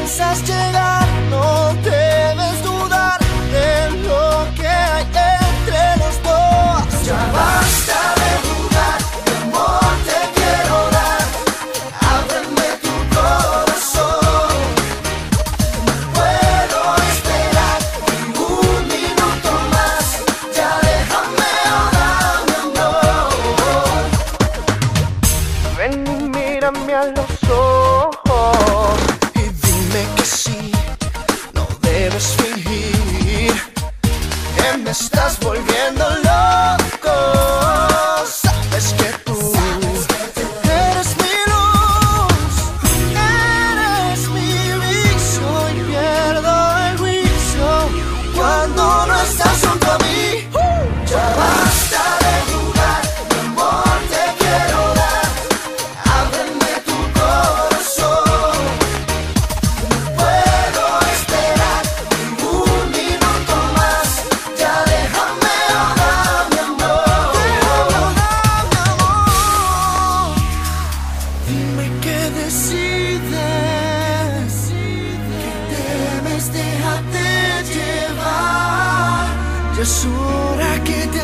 piensas llegar, no debes dudar de lo que hay entre los dos. Ya basta de dudar, mi amor, te quiero dar. Ábreme tu corazón. No puedo esperar ni un minuto más. Ya déjame ahora, mi amor. Ven y mírame a los volviendo loco. Sabes que tú eres mi luz, eres mi vicio y pierdo el juicio cuando no estás junto que decides, que debes, déjate llevar. Ya es hora que te